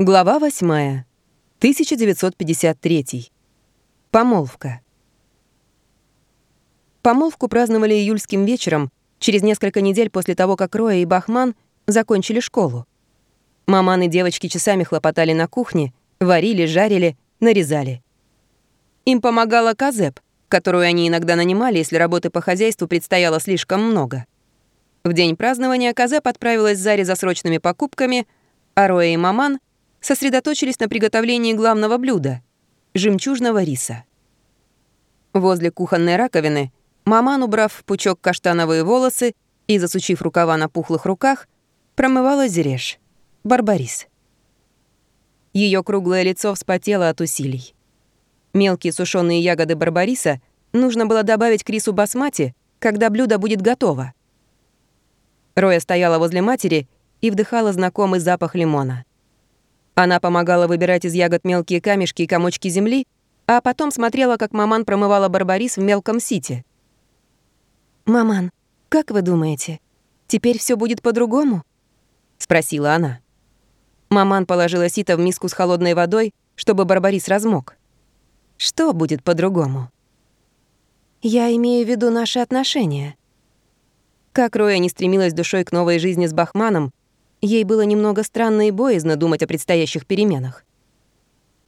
Глава 8. 1953. Помолвка. Помолвку праздновали июльским вечером, через несколько недель после того, как Роя и Бахман закончили школу. Маман и девочки часами хлопотали на кухне, варили, жарили, нарезали. Им помогала Казеп, которую они иногда нанимали, если работы по хозяйству предстояло слишком много. В день празднования Казеп отправилась Заре за срочными покупками, а Роя и Маман — сосредоточились на приготовлении главного блюда — жемчужного риса. Возле кухонной раковины маман, убрав пучок каштановые волосы и засучив рукава на пухлых руках, промывала зереш — барбарис. Ее круглое лицо вспотело от усилий. Мелкие сушеные ягоды барбариса нужно было добавить к рису басмати, когда блюдо будет готово. Роя стояла возле матери и вдыхала знакомый запах лимона. Она помогала выбирать из ягод мелкие камешки и комочки земли, а потом смотрела, как маман промывала барбарис в мелком сите. «Маман, как вы думаете, теперь все будет по-другому?» — спросила она. Маман положила сито в миску с холодной водой, чтобы барбарис размок. «Что будет по-другому?» «Я имею в виду наши отношения». Как Роя не стремилась душой к новой жизни с Бахманом, Ей было немного странно и боязно думать о предстоящих переменах.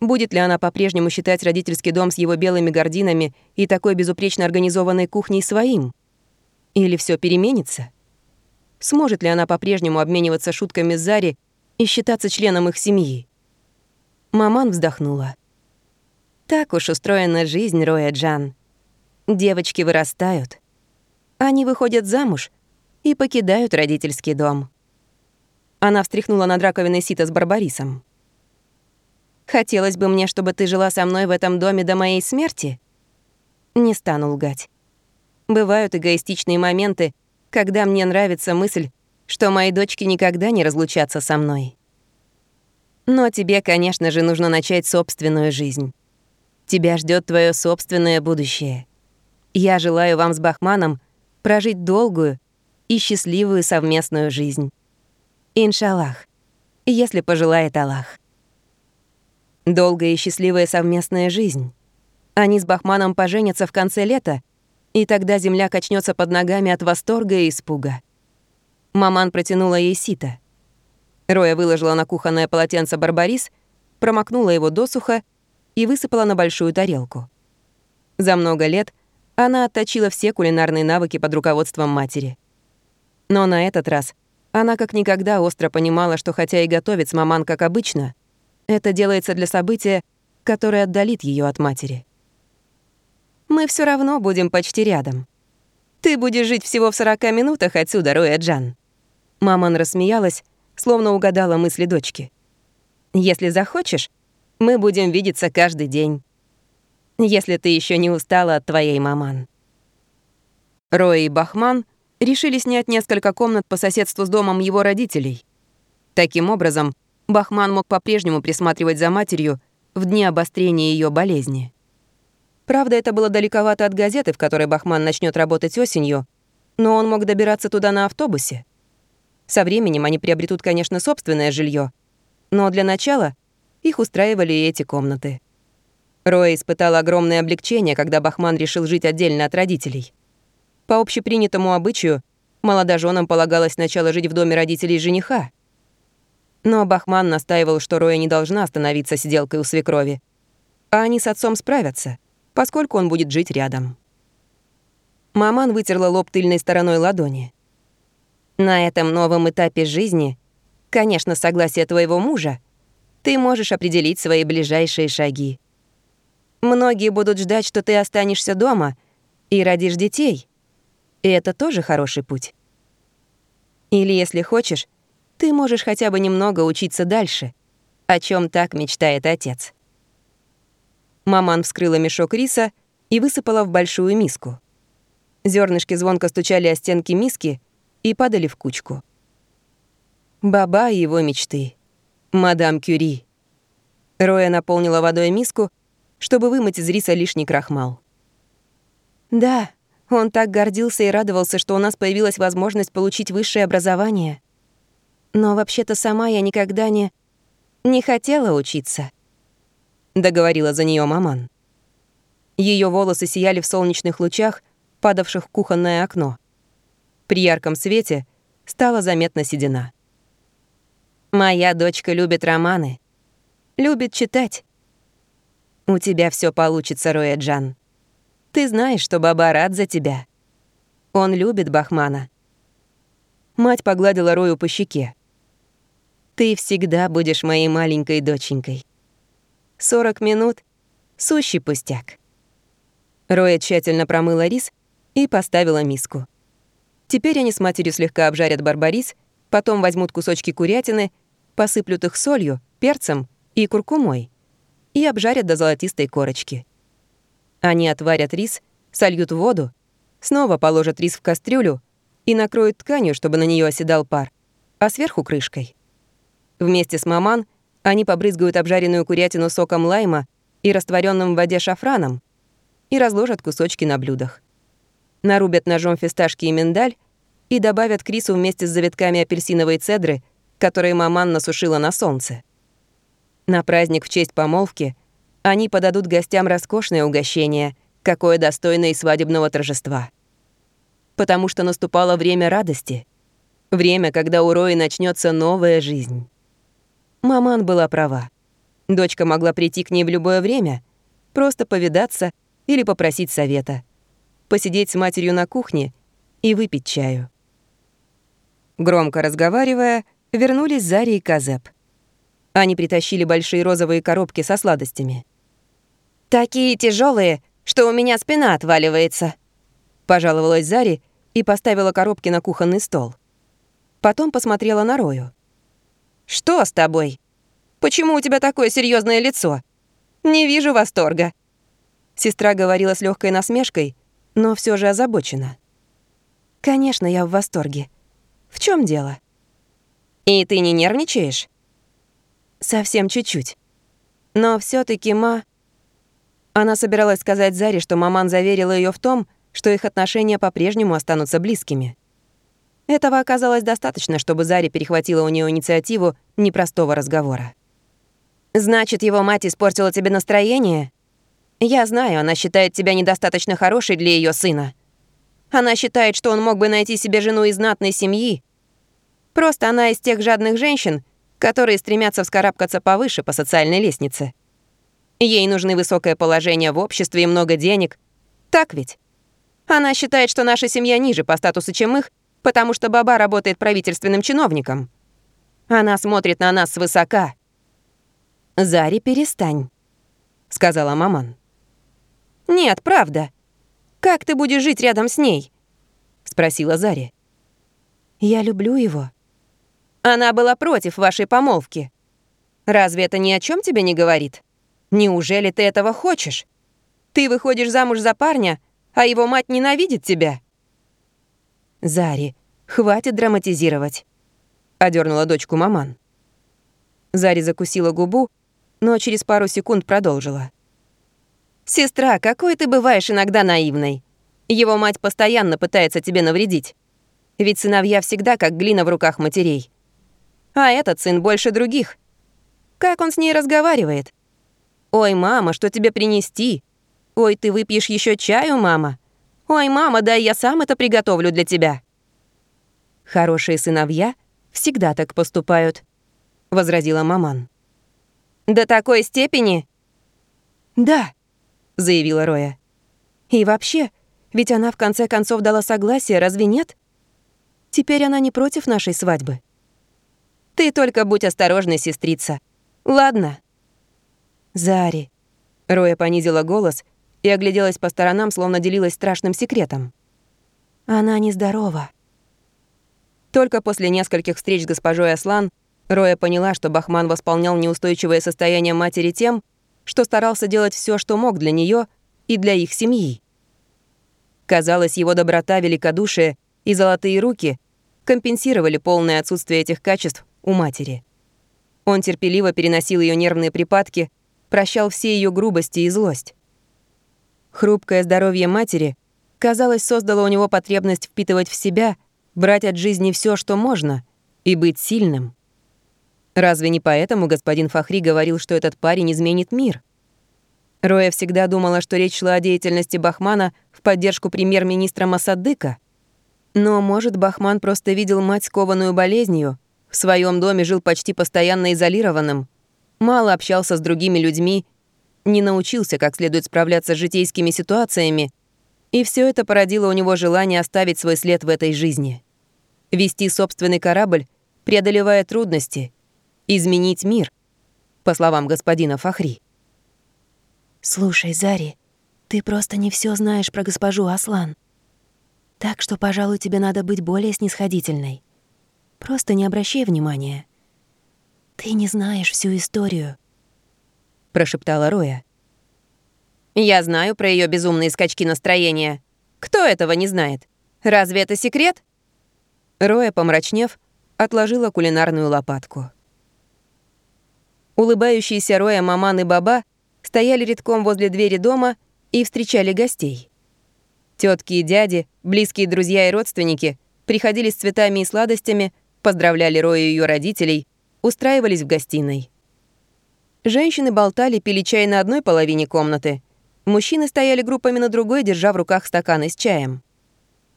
Будет ли она по-прежнему считать родительский дом с его белыми гардинами и такой безупречно организованной кухней своим? Или все переменится? Сможет ли она по-прежнему обмениваться шутками с Зари и считаться членом их семьи? Маман вздохнула. Так уж устроена жизнь, Роя Джан. Девочки вырастают. Они выходят замуж и покидают родительский дом. Она встряхнула над раковиной сито с Барбарисом. «Хотелось бы мне, чтобы ты жила со мной в этом доме до моей смерти?» Не стану лгать. Бывают эгоистичные моменты, когда мне нравится мысль, что мои дочки никогда не разлучатся со мной. Но тебе, конечно же, нужно начать собственную жизнь. Тебя ждет твое собственное будущее. Я желаю вам с Бахманом прожить долгую и счастливую совместную жизнь. Иншаллах, если пожелает Аллах. Долгая и счастливая совместная жизнь. Они с Бахманом поженятся в конце лета, и тогда земля качнется под ногами от восторга и испуга. Маман протянула ей сито. Роя выложила на кухонное полотенце барбарис, промокнула его досуха и высыпала на большую тарелку. За много лет она отточила все кулинарные навыки под руководством матери. Но на этот раз она как никогда остро понимала, что хотя и готовит с маман как обычно, это делается для события, которое отдалит ее от матери. «Мы все равно будем почти рядом. Ты будешь жить всего в 40 минутах отсюда, Роя Джан». Маман рассмеялась, словно угадала мысли дочки. «Если захочешь, мы будем видеться каждый день. Если ты еще не устала от твоей маман». Роя и Бахман решили снять несколько комнат по соседству с домом его родителей. Таким образом, Бахман мог по-прежнему присматривать за матерью в дни обострения ее болезни. Правда, это было далековато от газеты, в которой Бахман начнет работать осенью, но он мог добираться туда на автобусе. Со временем они приобретут, конечно, собственное жилье, но для начала их устраивали и эти комнаты. Роя испытала огромное облегчение, когда Бахман решил жить отдельно от родителей. По общепринятому обычаю, молодоженам полагалось сначала жить в доме родителей жениха. Но Бахман настаивал, что Роя не должна становиться сиделкой у свекрови. А они с отцом справятся, поскольку он будет жить рядом. Маман вытерла лоб тыльной стороной ладони. «На этом новом этапе жизни, конечно, согласие твоего мужа, ты можешь определить свои ближайшие шаги. Многие будут ждать, что ты останешься дома и родишь детей. И это тоже хороший путь. Или, если хочешь, ты можешь хотя бы немного учиться дальше, о чем так мечтает отец. Маман вскрыла мешок риса и высыпала в большую миску. Зернышки звонко стучали о стенки миски и падали в кучку. Баба и его мечты. Мадам Кюри. Роя наполнила водой миску, чтобы вымыть из риса лишний крахмал. «Да», он так гордился и радовался, что у нас появилась возможность получить высшее образование. Но вообще-то сама я никогда не... Не хотела учиться, договорила за нее маман. Ее волосы сияли в солнечных лучах, падавших в кухонное окно. При ярком свете стала заметна седина. «Моя дочка любит романы. Любит читать. У тебя все получится, Роя Джан. Ты знаешь, что Баба рад за тебя. Он любит Бахмана». Мать погладила Рою по щеке. «Ты всегда будешь моей маленькой доченькой. Сорок минут — сущий пустяк». Роя тщательно промыла рис и поставила миску. Теперь они с матерью слегка обжарят барбарис, потом возьмут кусочки курятины, посыплют их солью, перцем и куркумой и обжарят до золотистой корочки. Они отварят рис, сольют воду, снова положат рис в кастрюлю и накроют тканью, чтобы на нее оседал пар, а сверху крышкой. Вместе с маман они побрызгают обжаренную курятину соком лайма и растворенным в воде шафраном, и разложат кусочки на блюдах. Нарубят ножом фисташки и миндаль и добавят к рису вместе с завитками апельсиновой цедры, которые маман насушила на солнце. На праздник в честь помолвки они подадут гостям роскошное угощение, какое достойно и свадебного торжества. Потому что наступало время радости, время, когда у Рои начнется новая жизнь. Маман была права. Дочка могла прийти к ней в любое время, просто повидаться или попросить совета, посидеть с матерью на кухне и выпить чаю. Громко разговаривая, вернулись Зари и Казеп. Они притащили большие розовые коробки со сладостями. «Такие тяжелые, что у меня спина отваливается», — пожаловалась Зари и поставила коробки на кухонный стол. Потом посмотрела на Рою. «Что с тобой? Почему у тебя такое серьезное лицо? Не вижу восторга. Сестра говорила с легкой насмешкой, но все же озабочена. «Конечно, я в восторге. В чем дело?» «И ты не нервничаешь?» «Совсем чуть-чуть. Но все таки ма...» Она собиралась сказать Заре, что маман заверила ее в том, что их отношения по-прежнему останутся близкими. Этого оказалось достаточно, чтобы Заре перехватила у нее инициативу непростого разговора. «Значит, его мать испортила тебе настроение?» Я знаю, она считает тебя недостаточно хорошей для ее сына. Она считает, что он мог бы найти себе жену из знатной семьи. Просто она из тех жадных женщин, которые стремятся вскарабкаться повыше по социальной лестнице. Ей нужны высокое положение в обществе и много денег. Так ведь? Она считает, что наша семья ниже по статусу, чем их, потому что баба работает правительственным чиновником. Она смотрит на нас свысока. «Зари, перестань», — сказала маман. «Нет, правда. Как ты будешь жить рядом с ней?» — спросила Зари. «Я люблю его». «Она была против вашей помолвки. Разве это ни о чем тебе не говорит? Неужели ты этого хочешь? Ты выходишь замуж за парня, а его мать ненавидит тебя?» «Зари, хватит драматизировать», — одернула дочку маман. Зари закусила губу, но через пару секунд продолжила. «Сестра, какой ты бываешь иногда наивной. Его мать постоянно пытается тебе навредить. Ведь сыновья всегда как глина в руках матерей. А этот сын больше других. Как он с ней разговаривает? «Ой, мама, что тебе принести? Ой, ты выпьешь еще чаю, мама? Ой, мама, дай я сам это приготовлю для тебя». «Хорошие сыновья всегда так поступают», — возразила маман. «До такой степени?» «Да», заявила Роя. «И вообще, ведь она в конце концов дала согласие, разве нет? Теперь она не против нашей свадьбы». «Ты только будь осторожной, сестрица. Ладно?» «Зари». Роя понизила голос и огляделась по сторонам, словно делилась страшным секретом. «Она нездорова». Только после нескольких встреч с госпожой Аслан Роя поняла, что Бахман восполнял неустойчивое состояние матери тем, что старался делать все, что мог для нее и для их семьи. Казалось, его доброта, великодушие и золотые руки компенсировали полное отсутствие этих качеств у матери. Он терпеливо переносил ее нервные припадки, прощал все ее грубости и злость. Хрупкое здоровье матери, казалось, создало у него потребность впитывать в себя, брать от жизни все, что можно, и быть сильным. Разве не поэтому господин Фахри говорил, что этот парень изменит мир? Роя всегда думала, что речь шла о деятельности Бахмана в поддержку премьер-министра Масадыка. Но, может, Бахман просто видел мать, скованную болезнью, в своем доме жил почти постоянно изолированным, мало общался с другими людьми, не научился как следует справляться с житейскими ситуациями, и все это породило у него желание оставить свой след в этой жизни. Вести собственный корабль, преодолевая трудности, изменить мир, по словам господина Фахри. «Слушай, Зари, ты просто не все знаешь про госпожу Аслан. Так что, пожалуй, тебе надо быть более снисходительной. Просто не обращай внимания. Ты не знаешь всю историю», — прошептала Роя. «Я знаю про ее безумные скачки настроения. Кто этого не знает? Разве это секрет?» Роя, помрачнев, отложила кулинарную лопатку. Улыбающиеся Роя, Маман и Баба стояли редком возле двери дома и встречали гостей. Тетки и дяди, близкие друзья и родственники приходили с цветами и сладостями, поздравляли Рою и ее родителей, устраивались в гостиной. Женщины болтали, пили чай на одной половине комнаты. Мужчины стояли группами на другой, держа в руках стаканы с чаем.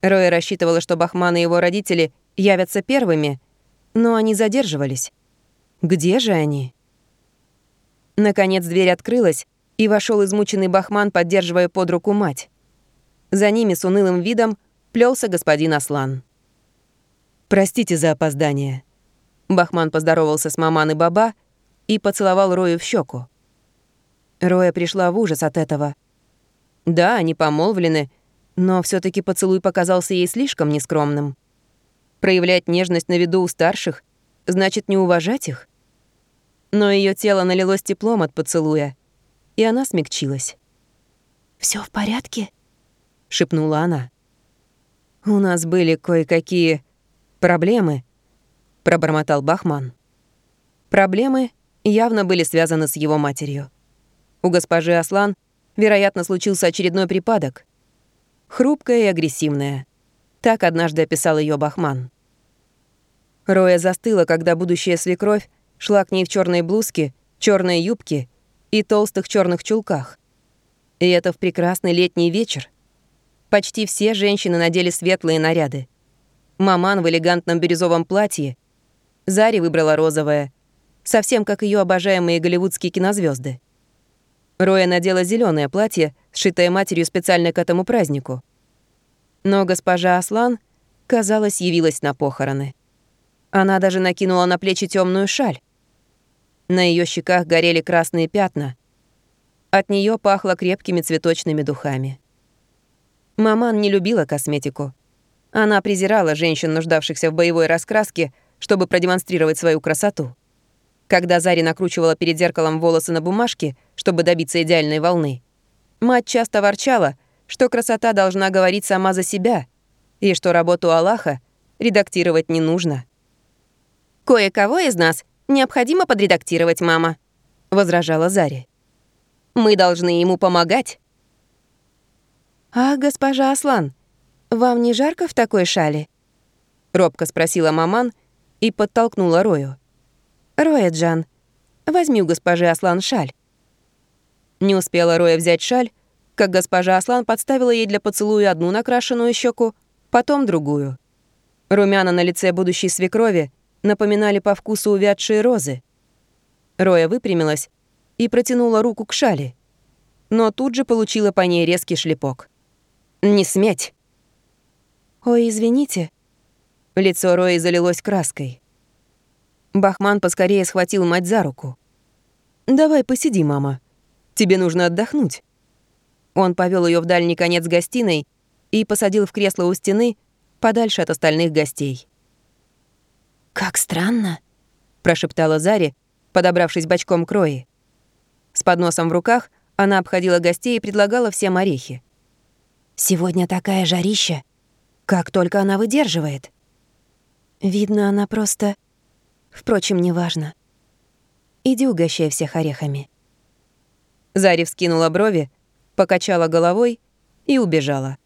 Роя рассчитывала, что Бахман и его родители явятся первыми, но они задерживались. Где же они? Наконец дверь открылась, и вошел измученный Бахман, поддерживая под руку мать. За ними с унылым видом плелся господин Аслан. «Простите за опоздание». Бахман поздоровался с маман и баба и поцеловал Рою в щеку. Роя пришла в ужас от этого. Да, они помолвлены, но все таки поцелуй показался ей слишком нескромным. Проявлять нежность на виду у старших значит не уважать их но ее тело налилось теплом от поцелуя, и она смягчилась. Все в порядке?» — шепнула она. «У нас были кое-какие проблемы», — пробормотал Бахман. Проблемы явно были связаны с его матерью. У госпожи Аслан, вероятно, случился очередной припадок. Хрупкая и агрессивная. Так однажды описал ее Бахман. Роя застыла, когда будущая свекровь шла к ней в черной блузке, черной юбке и толстых черных чулках. И это в прекрасный летний вечер. Почти все женщины надели светлые наряды. Маман в элегантном бирюзовом платье. Зари выбрала розовое, совсем как ее обожаемые голливудские кинозвезды. Роя надела зеленое платье, сшитое матерью специально к этому празднику. Но госпожа Аслан, казалось, явилась на похороны. Она даже накинула на плечи темную шаль. На ее щеках горели красные пятна. От нее пахло крепкими цветочными духами. Маман не любила косметику. Она презирала женщин, нуждавшихся в боевой раскраске, чтобы продемонстрировать свою красоту. Когда Зари накручивала перед зеркалом волосы на бумажке, чтобы добиться идеальной волны, мать часто ворчала, что красота должна говорить сама за себя, и что работу Аллаха редактировать не нужно. «Кое-кого из нас необходимо подредактировать, мама», — возражала Зари. «Мы должны ему помогать». «А, госпожа Аслан, вам не жарко в такой шале?» — робко спросила маман и подтолкнула Рою. «Роя, Джан, возьми у госпожи Аслан шаль». Не успела Роя взять шаль, как госпожа Аслан подставила ей для поцелуя одну накрашенную щеку, потом другую. Румяна на лице будущей свекрови напоминали по вкусу увядшие розы. Роя выпрямилась и протянула руку к шали, но тут же получила по ней резкий шлепок. «Не сметь!» «Ой, извините». Лицо Рои залилось краской. Бахман поскорее схватил мать за руку. «Давай посиди, мама. Тебе нужно отдохнуть». Он повел ее в дальний конец гостиной и посадил в кресло у стены подальше от остальных гостей. «Как странно», — прошептала Зари, подобравшись бочком к Рои. С подносом в руках она обходила гостей и предлагала всем орехи. «Сегодня такая жарища. Как только она выдерживает». «Видно, она просто... Впрочем, неважно. Иди угощай всех орехами». Зари вскинула брови, покачала головой и убежала.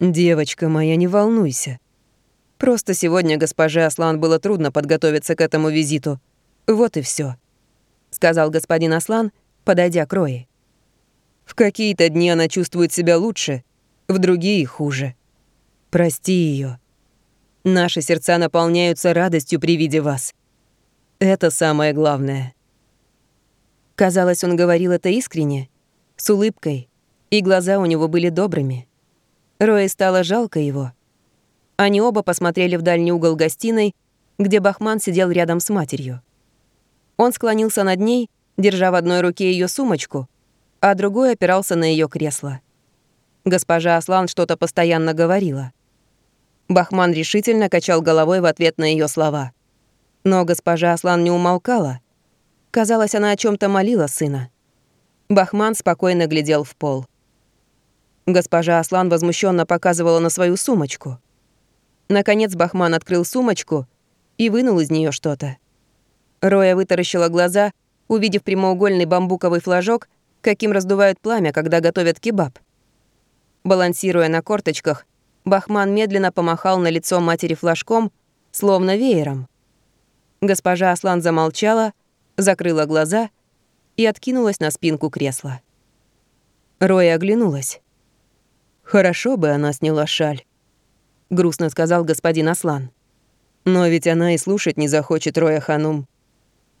«Девочка моя, не волнуйся», Просто сегодня госпоже Аслан было трудно подготовиться к этому визиту. Вот и все, сказал господин Аслан, подойдя к Рои. В какие-то дни она чувствует себя лучше, в другие — хуже. Прости ее. Наши сердца наполняются радостью при виде вас. Это самое главное. Казалось, он говорил это искренне, с улыбкой, и глаза у него были добрыми. Рои стало жалко его. Они оба посмотрели в дальний угол гостиной, где Бахман сидел рядом с матерью. Он склонился над ней, держа в одной руке ее сумочку, а другой опирался на ее кресло. Госпожа Аслан что-то постоянно говорила. Бахман решительно качал головой в ответ на ее слова. Но госпожа Аслан не умолкала. Казалось, она о чем то молила сына. Бахман спокойно глядел в пол. Госпожа Аслан возмущенно показывала на свою сумочку. Наконец Бахман открыл сумочку и вынул из нее что-то. Роя вытаращила глаза, увидев прямоугольный бамбуковый флажок, каким раздувают пламя, когда готовят кебаб. Балансируя на корточках, Бахман медленно помахал на лицо матери флажком, словно веером. Госпожа Аслан замолчала, закрыла глаза и откинулась на спинку кресла. Роя оглянулась. «Хорошо бы она сняла шаль», — грустно сказал господин Аслан. «Но ведь она и слушать не захочет Роя Ханум.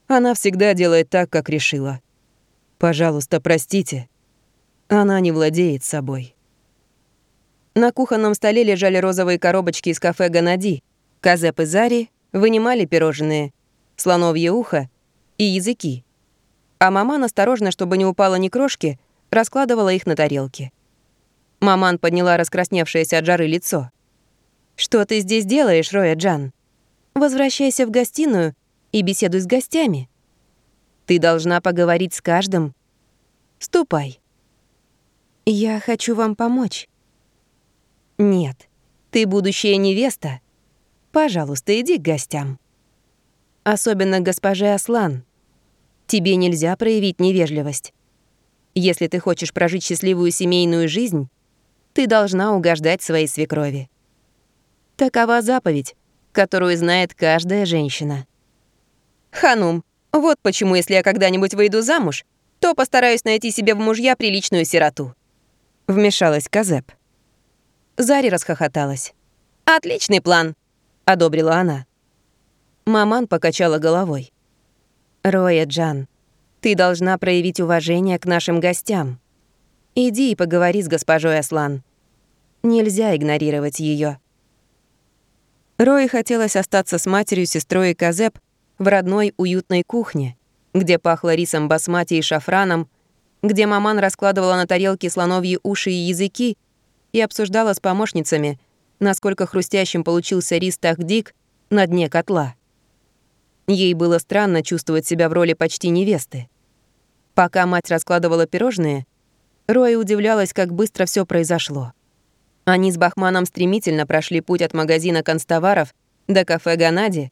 Она всегда делает так, как решила. Пожалуйста, простите. Она не владеет собой». На кухонном столе лежали розовые коробочки из кафе «Ганади». Казеп и Зари вынимали пирожные, слоновье ухо и языки. А маман, осторожно, чтобы не упало ни крошки, раскладывала их на тарелке. Маман подняла раскрасневшееся от жары лицо. «Что ты здесь делаешь, Роя Джан? Возвращайся в гостиную и беседуй с гостями. Ты должна поговорить с каждым. Ступай». «Я хочу вам помочь». «Нет, ты будущая невеста. Пожалуйста, иди к гостям». Особенно госпоже Аслан. Тебе нельзя проявить невежливость. Если ты хочешь прожить счастливую семейную жизнь, ты должна угождать своей свекрови. Такова заповедь, которую знает каждая женщина. Ханум, вот почему, если я когда-нибудь выйду замуж, то постараюсь найти себе в мужья приличную сироту. Вмешалась Казеп. Зари расхохоталась. «Отличный план», — одобрила она. Маман покачала головой. «Роя Джан, ты должна проявить уважение к нашим гостям. Иди и поговори с госпожой Аслан. Нельзя игнорировать ее. Рое хотелось остаться с матерью, сестрой и Казеп в родной уютной кухне, где пахло рисом басмати и шафраном, где маман раскладывала на тарелке слоновьи уши и языки и обсуждала с помощницами, насколько хрустящим получился рис тахдик на дне котла. Ей было странно чувствовать себя в роли почти невесты. Пока мать раскладывала пирожные, Роя удивлялась, как быстро все произошло. Они с Бахманом стремительно прошли путь от магазина констоваров до кафе «Ганади»,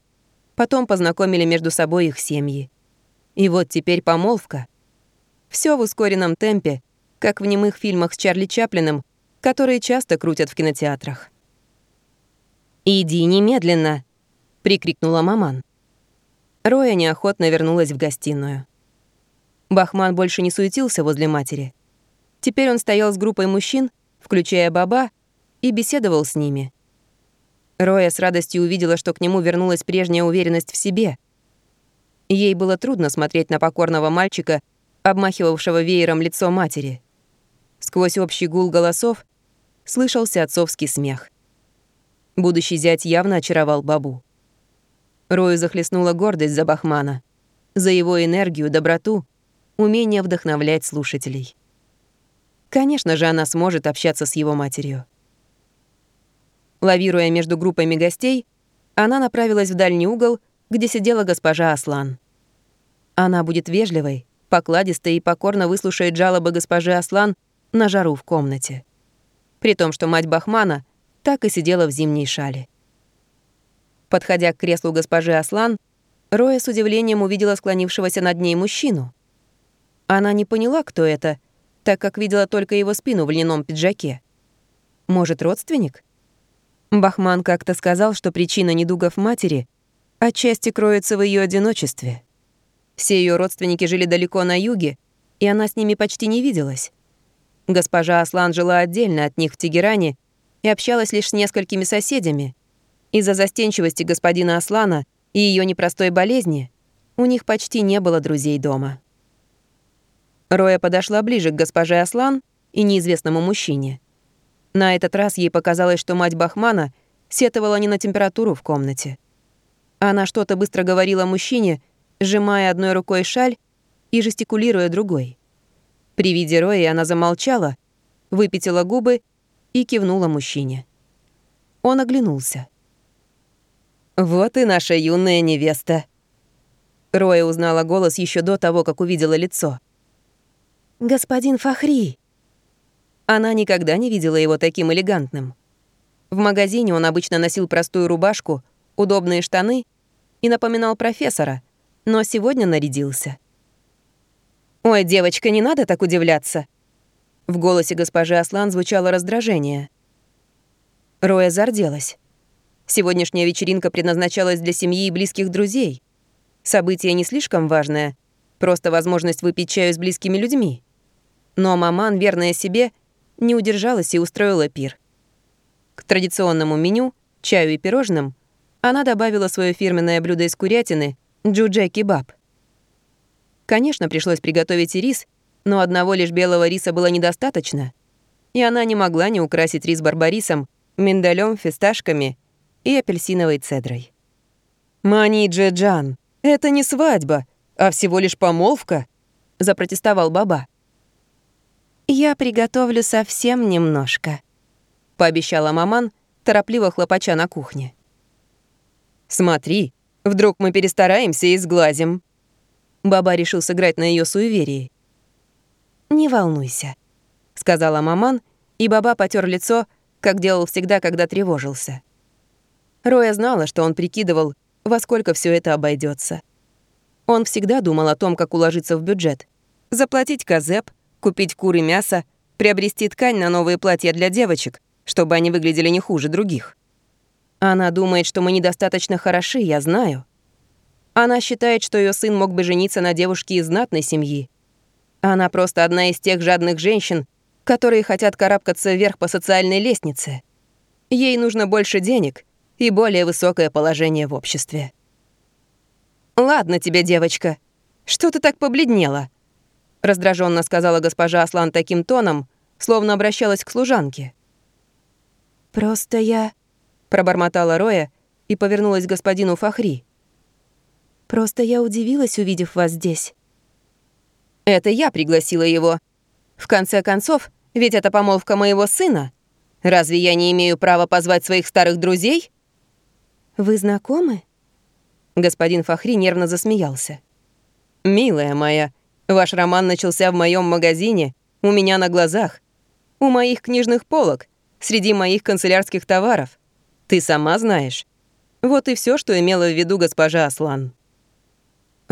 потом познакомили между собой их семьи. И вот теперь помолвка. Все в ускоренном темпе, как в немых фильмах с Чарли Чаплиным, которые часто крутят в кинотеатрах. «Иди немедленно!» — прикрикнула маман. Роя неохотно вернулась в гостиную. Бахман больше не суетился возле матери. Теперь он стоял с группой мужчин, включая Баба, и беседовал с ними. Роя с радостью увидела, что к нему вернулась прежняя уверенность в себе. Ей было трудно смотреть на покорного мальчика, обмахивавшего веером лицо матери. Сквозь общий гул голосов слышался отцовский смех. Будущий зять явно очаровал Бабу. Рою захлестнула гордость за Бахмана, за его энергию, доброту, умение вдохновлять слушателей. Конечно же, она сможет общаться с его матерью. Лавируя между группами гостей, она направилась в дальний угол, где сидела госпожа Аслан. Она будет вежливой, покладистой и покорно выслушает жалобы госпожи Аслан на жару в комнате. При том, что мать Бахмана так и сидела в зимней шале. Подходя к креслу госпожи Аслан, Роя с удивлением увидела склонившегося над ней мужчину. Она не поняла, кто это, так как видела только его спину в льняном пиджаке. Может, родственник? Бахман как-то сказал, что причина недугов матери отчасти кроется в ее одиночестве. Все ее родственники жили далеко на юге, и она с ними почти не виделась. Госпожа Аслан жила отдельно от них в Тегеране и общалась лишь с несколькими соседями. Из-за застенчивости господина Аслана и ее непростой болезни у них почти не было друзей дома. Роя подошла ближе к госпоже Аслан и неизвестному мужчине. На этот раз ей показалось, что мать Бахмана сетовала не на температуру в комнате. Она что-то быстро говорила мужчине, сжимая одной рукой шаль и жестикулируя другой. При виде Рои она замолчала, выпятила губы и кивнула мужчине. Он оглянулся. «Вот и наша юная невеста». Роя узнала голос еще до того, как увидела лицо. «Господин Фахри!» Она никогда не видела его таким элегантным. В магазине он обычно носил простую рубашку, удобные штаны и напоминал профессора, но сегодня нарядился. «Ой, девочка, не надо так удивляться!» В голосе госпожи Аслан звучало раздражение. Роя зарделась. Сегодняшняя вечеринка предназначалась для семьи и близких друзей. Событие не слишком важное, просто возможность выпить чаю с близкими людьми. Но маман, верная себе, не удержалась и устроила пир. К традиционному меню, чаю и пирожным, она добавила свое фирменное блюдо из курятины — джудже-кебаб. Конечно, пришлось приготовить и рис, но одного лишь белого риса было недостаточно, и она не могла не украсить рис барбарисом, миндалем, фисташками и апельсиновой цедрой. «Мани Джеджан, это не свадьба, а всего лишь помолвка», — запротестовал Баба. «Я приготовлю совсем немножко», — пообещала маман, торопливо хлопача на кухне. «Смотри, вдруг мы перестараемся и сглазим». Баба решил сыграть на ее суеверии. «Не волнуйся», — сказала маман, и Баба потер лицо, как делал всегда, когда тревожился. Роя знала, что он прикидывал, во сколько все это обойдется. Он всегда думал о том, как уложиться в бюджет. Заплатить казеп — купить куры мясо, приобрести ткань на новые платья для девочек, чтобы они выглядели не хуже других. Она думает, что мы недостаточно хороши, я знаю. Она считает, что ее сын мог бы жениться на девушке из знатной семьи. Она просто одна из тех жадных женщин, которые хотят карабкаться вверх по социальной лестнице. Ей нужно больше денег и более высокое положение в обществе. «Ладно тебе, девочка. Что ты так побледнела?» раздраженно сказала госпожа Аслан таким тоном, словно обращалась к служанке. «Просто я...» — пробормотала Роя и повернулась к господину Фахри. «Просто я удивилась, увидев вас здесь». «Это я пригласила его. В конце концов, ведь это помолвка моего сына. Разве я не имею права позвать своих старых друзей?» «Вы знакомы?» Господин Фахри нервно засмеялся. «Милая моя, Ваш роман начался в моем магазине, у меня на глазах, у моих книжных полок, среди моих канцелярских товаров. Ты сама знаешь. Вот и все, что имела в виду госпожа Аслан».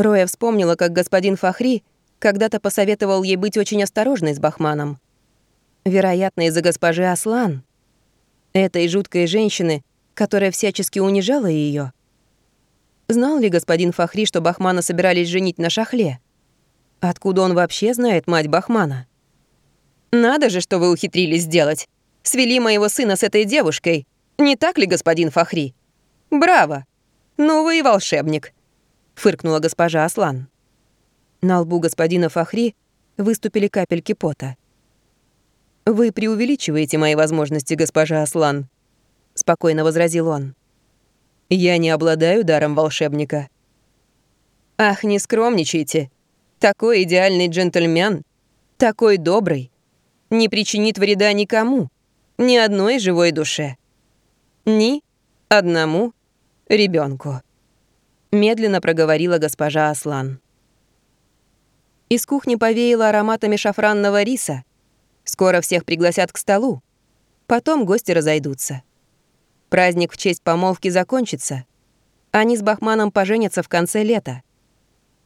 Роя вспомнила, как господин Фахри когда-то посоветовал ей быть очень осторожной с Бахманом. Вероятно, из-за госпожи Аслан. Этой жуткой женщины, которая всячески унижала ее. Знал ли господин Фахри, что Бахмана собирались женить на шахле? Откуда он вообще знает мать Бахмана? «Надо же, что вы ухитрились сделать. Свели моего сына с этой девушкой. Не так ли, господин Фахри? Браво! Ну вы и волшебник!» — фыркнула госпожа Аслан. На лбу господина Фахри выступили капельки пота. «Вы преувеличиваете мои возможности, госпожа Аслан», — спокойно возразил он. «Я не обладаю даром волшебника». «Ах, не скромничайте», такой идеальный джентльмен, такой добрый, не причинит вреда никому, ни одной живой душе. Ни одному ребенку. Медленно проговорила госпожа Аслан. Из кухни повеяло ароматами шафранного риса. Скоро всех пригласят к столу. Потом гости разойдутся. Праздник в честь помолвки закончится. Они с Бахманом поженятся в конце лета.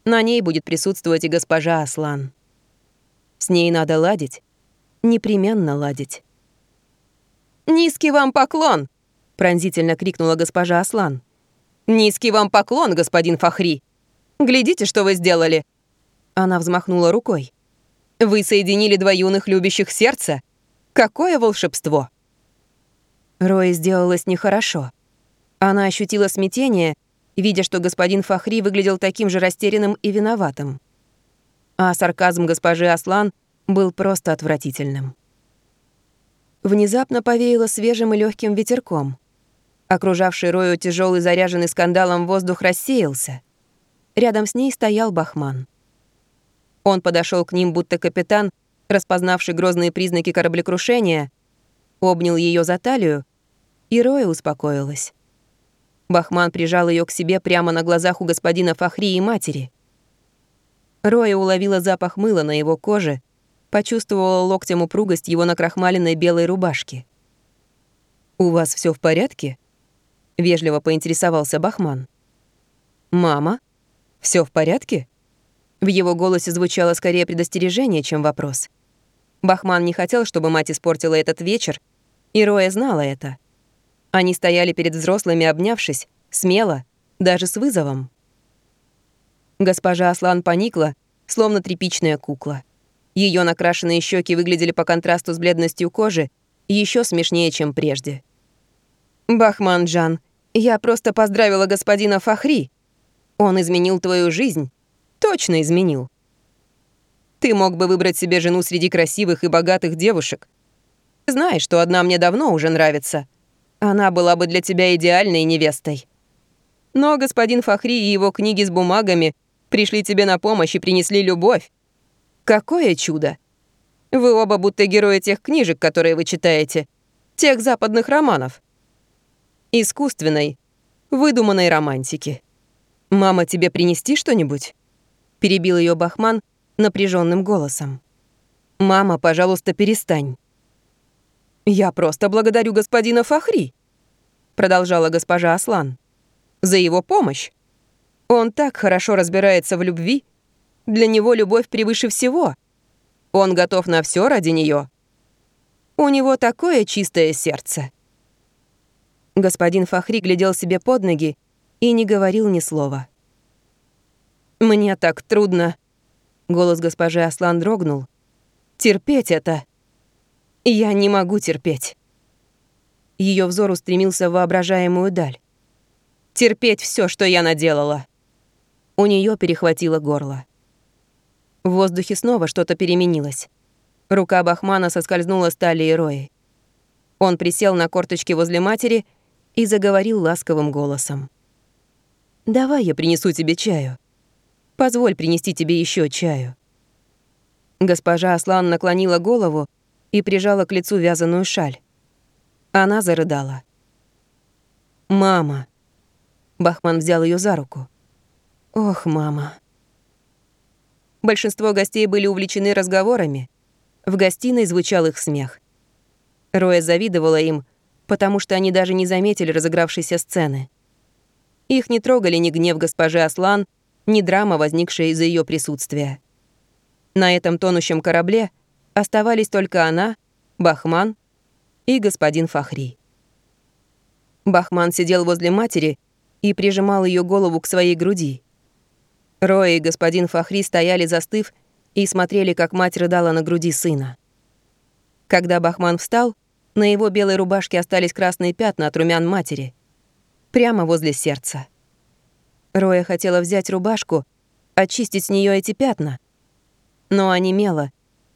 На ней будет присутствовать и госпожа Аслан. С ней надо ладить, непременно ладить. «Низкий вам поклон!» — пронзительно крикнула госпожа Аслан. «Низкий вам поклон, господин Фахри! Глядите, что вы сделали!» Она взмахнула рукой. «Вы соединили два юных любящих сердца? Какое волшебство!» Рое сделалось нехорошо. Она ощутила смятение, видя, что господин Фахри выглядел таким же растерянным и виноватым. А сарказм госпожи Аслан был просто отвратительным. Внезапно повеяло свежим и легким ветерком. Окружавший Рою тяжелый заряженный скандалом воздух рассеялся. Рядом с ней стоял Бахман. Он подошел к ним, будто капитан, распознавший грозные признаки кораблекрушения, обнял ее за талию, и Роя успокоилась. Бахман прижал ее к себе прямо на глазах у господина Фахри и матери. Роя уловила запах мыла на его коже, почувствовала локтем упругость его накрахмаленной белой рубашки. «У вас все в порядке?» — вежливо поинтересовался Бахман. «Мама, все в порядке?» В его голосе звучало скорее предостережение, чем вопрос. Бахман не хотел, чтобы мать испортила этот вечер, и Роя знала это. Они стояли перед взрослыми, обнявшись, смело, даже с вызовом. Госпожа Аслан поникла, словно тряпичная кукла. Ее накрашенные щеки выглядели по контрасту с бледностью кожи еще смешнее, чем прежде. «Бахман Джан, я просто поздравила господина Фахри. Он изменил твою жизнь. Точно изменил. Ты мог бы выбрать себе жену среди красивых и богатых девушек. Знаешь, что одна мне давно уже нравится. Она была бы для тебя идеальной невестой. Но господин Фахри и его книги с бумагами пришли тебе на помощь и принесли любовь. Какое чудо! Вы оба будто герои тех книжек, которые вы читаете, тех западных романов. Искусственной, выдуманной романтики. «Мама, тебе принести что-нибудь?» Перебил ее Бахман напряженным голосом. «Мама, пожалуйста, перестань». «Я просто благодарю господина Фахри», — продолжала госпожа Аслан, «за его помощь. Он так хорошо разбирается в любви. Для него любовь превыше всего. Он готов на все ради нее. У него такое чистое сердце». Господин Фахри глядел себе под ноги и не говорил ни слова. «Мне так трудно», — голос госпожи Аслан дрогнул. «Терпеть это». Я не могу терпеть. Ее взор устремился в воображаемую даль. Терпеть все, что я наделала. У нее перехватило горло. В воздухе снова что-то переменилось. Рука Бахмана соскользнула с талии Рои. Он присел на корточки возле матери и заговорил ласковым голосом. «Давай я принесу тебе чаю. Позволь принести тебе еще чаю». Госпожа Аслан наклонила голову и прижала к лицу вязаную шаль. Она зарыдала. «Мама!» Бахман взял ее за руку. «Ох, мама!» Большинство гостей были увлечены разговорами. В гостиной звучал их смех. Роя завидовала им, потому что они даже не заметили разыгравшейся сцены. Их не трогали ни гнев госпожи Аслан, ни драма, возникшая из-за ее присутствия. На этом тонущем корабле — Оставались только она, Бахман и господин Фахри. Бахман сидел возле матери и прижимал ее голову к своей груди. Роя и господин Фахри стояли застыв и смотрели, как мать рыдала на груди сына. Когда Бахман встал, на его белой рубашке остались красные пятна от румян матери. Прямо возле сердца. Роя хотела взять рубашку, очистить с нее эти пятна. Но онемела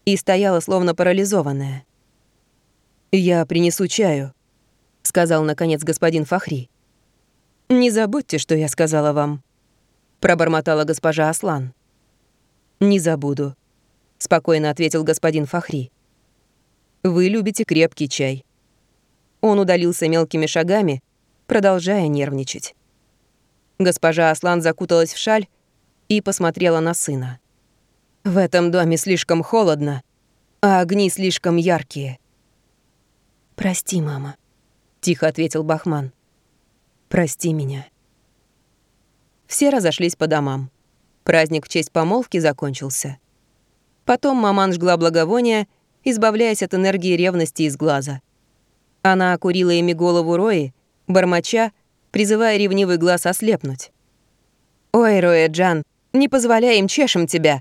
и стояла словно парализованная. «Я принесу чаю», — сказал, наконец, господин Фахри. «Не забудьте, что я сказала вам», — пробормотала госпожа Аслан. «Не забуду», — спокойно ответил господин Фахри. «Вы любите крепкий чай». Он удалился мелкими шагами, продолжая нервничать. Госпожа Аслан закуталась в шаль и посмотрела на сына. В этом доме слишком холодно, а огни слишком яркие. «Прости, мама», — тихо ответил Бахман. «Прости меня». Все разошлись по домам. Праздник в честь помолвки закончился. Потом маман жгла благовония, избавляясь от энергии ревности из глаза. Она окурила ими голову Рои бормоча, призывая ревнивый глаз ослепнуть. «Ой, Роя Джан, не позволяй им чешем тебя.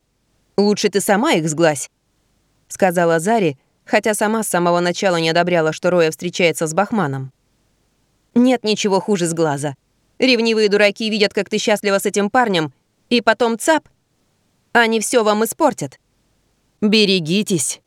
Лучше ты сама их сглазь», — сказала Зари, хотя сама с самого начала не одобряла, что Роя встречается с Бахманом. «Нет ничего хуже с глаза. Ревнивые дураки видят, как ты счастлива с этим парнем, и потом цап. Они все вам испортят. Берегитесь».